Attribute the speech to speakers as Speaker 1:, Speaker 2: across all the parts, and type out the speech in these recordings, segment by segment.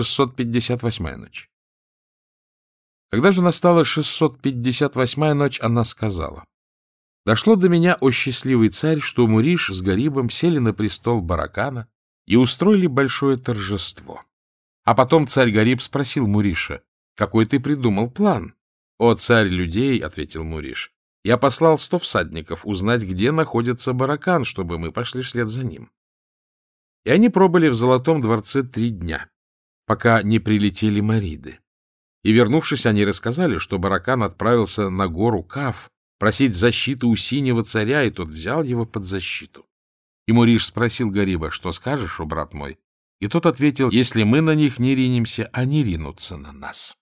Speaker 1: 658-я ночь. Когда же настала 658-я ночь, она сказала, «Дошло до меня, о счастливый царь, что Муриш с Гарибом сели на престол Баракана и устроили большое торжество. А потом царь Гариб спросил Муриша, «Какой ты придумал план?» «О, царь людей», — ответил Муриш, — «я послал сто всадников узнать, где находится Баракан, чтобы мы пошли вслед за ним». И они пробыли в Золотом дворце три дня, пока не прилетели Мариды. И, вернувшись, они рассказали, что Баракан отправился на гору Кав просить защиты у синего царя, и тот взял его под защиту. И Муриш спросил Гариба, что скажешь, о брат мой? И тот ответил, если мы на них не ринемся, они ринутся на нас.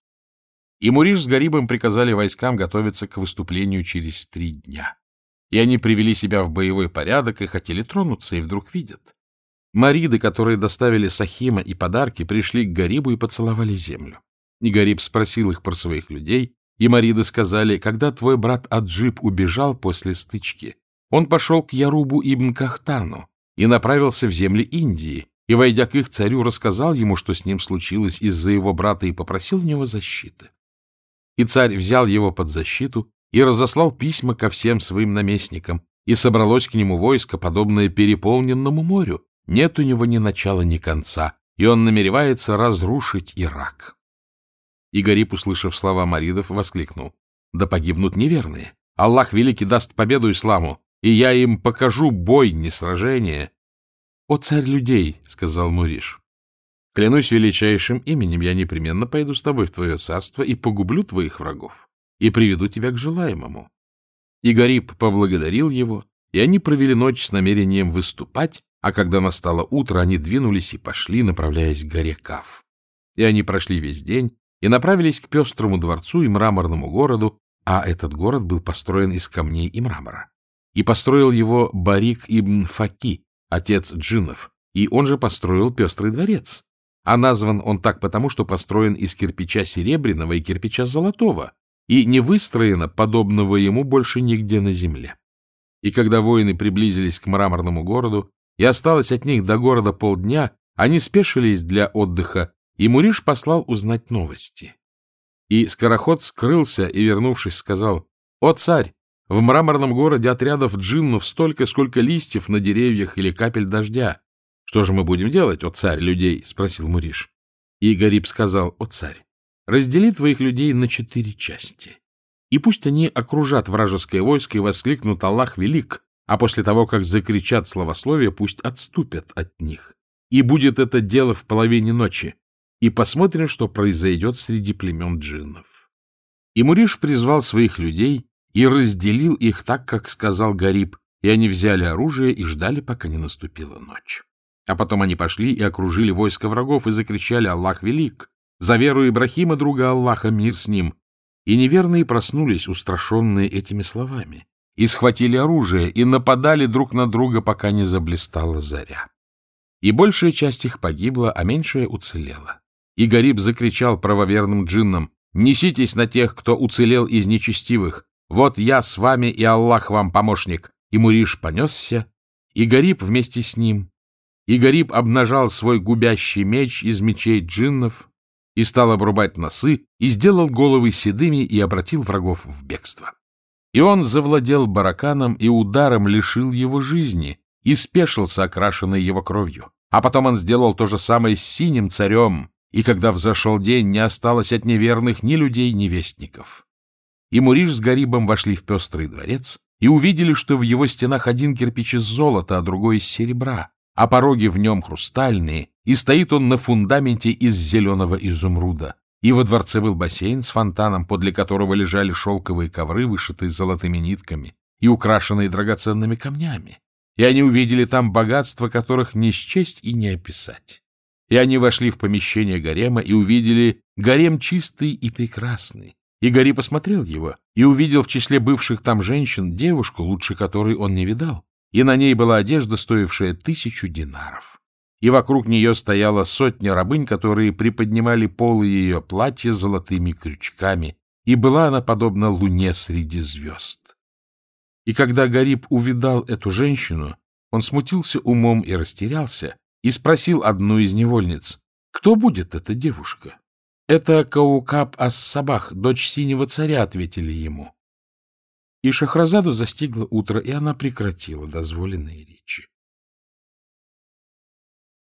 Speaker 1: И Муриш с Гарибом приказали войскам готовиться к выступлению через три дня. И они привели себя в боевой порядок и хотели тронуться, и вдруг видят. Мариды, которые доставили Сахима и подарки, пришли к Гарибу и поцеловали землю. И Гариб спросил их про своих людей, и Мариды сказали, когда твой брат Аджиб убежал после стычки, он пошел к Ярубу ибн Кахтану и направился в земли Индии, и, войдя к их царю, рассказал ему, что с ним случилось из-за его брата, и попросил у него защиты. И царь взял его под защиту и разослал письма ко всем своим наместникам, и собралось к нему войско, подобное переполненному морю. Нет у него ни начала, ни конца, и он намеревается разрушить Ирак. И Гарип, услышав слова Маридов, воскликнул. Да погибнут неверные. Аллах Великий даст победу исламу и я им покажу бой, не сражение. — О, царь людей, — сказал Муриш, — клянусь величайшим именем, я непременно пойду с тобой в твое царство и погублю твоих врагов, и приведу тебя к желаемому. И Гариб поблагодарил его, и они провели ночь с намерением выступать, а когда настало утро, они двинулись и пошли, направляясь к горе Кав. И они прошли весь день и направились к пестрому дворцу и мраморному городу, а этот город был построен из камней и мрамора и построил его Барик ибн Факи, отец джиннов, и он же построил пестрый дворец. А назван он так потому, что построен из кирпича серебряного и кирпича золотого, и не выстроено подобного ему больше нигде на земле. И когда воины приблизились к мраморному городу, и осталось от них до города полдня, они спешились для отдыха, и Муриш послал узнать новости. И скороход скрылся и, вернувшись, сказал, «О, царь, в мраморном городе отрядов джиннов столько, сколько листьев на деревьях или капель дождя. — Что же мы будем делать, о царь людей? — спросил Муриш. И Гариб сказал, — О царь, раздели твоих людей на четыре части. И пусть они окружат вражеское войско и воскликнут «Аллах велик», а после того, как закричат словословие, пусть отступят от них. И будет это дело в половине ночи. И посмотрим, что произойдет среди племен джиннов. И Муриш призвал своих людей и разделил их так, как сказал Гариб, и они взяли оружие и ждали, пока не наступила ночь. А потом они пошли и окружили войско врагов и закричали «Аллах велик! За веру Ибрахима, друга Аллаха, мир с ним!» И неверные проснулись, устрашенные этими словами, и схватили оружие, и нападали друг на друга, пока не заблистала заря. И большая часть их погибла, а меньшая уцелела. И Гариб закричал правоверным джиннам «Неситесь на тех, кто уцелел из нечестивых, вот я с вами, и Аллах вам помощник. И Муриш понесся, и Гариб вместе с ним. И Гариб обнажал свой губящий меч из мечей джиннов и стал обрубать носы, и сделал головы седыми и обратил врагов в бегство. И он завладел бараканом и ударом лишил его жизни, и спешился, окрашенный его кровью. А потом он сделал то же самое с синим царем, и когда взошел день, не осталось от неверных ни людей, ни вестников и Муриш с Гарибом вошли в пестрый дворец и увидели, что в его стенах один кирпич из золота, а другой из серебра, а пороги в нем хрустальные, и стоит он на фундаменте из зеленого изумруда. И во дворце был бассейн с фонтаном, подле которого лежали шелковые ковры, вышитые золотыми нитками и украшенные драгоценными камнями. И они увидели там богатства, которых не счесть и не описать. И они вошли в помещение гарема и увидели гарем чистый и прекрасный, Игорь посмотрел его и увидел в числе бывших там женщин девушку, лучше которой он не видал, и на ней была одежда, стоившая тысячу динаров. И вокруг нее стояла сотня рабынь, которые приподнимали полы ее платья золотыми крючками, и была она подобна луне среди звезд. И когда Гариб увидал эту женщину, он смутился умом и растерялся, и спросил одну из невольниц, Кто будет эта девушка? Это Каукаб Ас-Сабах, дочь синего царя, ответили ему. И Шахразаду застигло утро, и она прекратила дозволенные речи.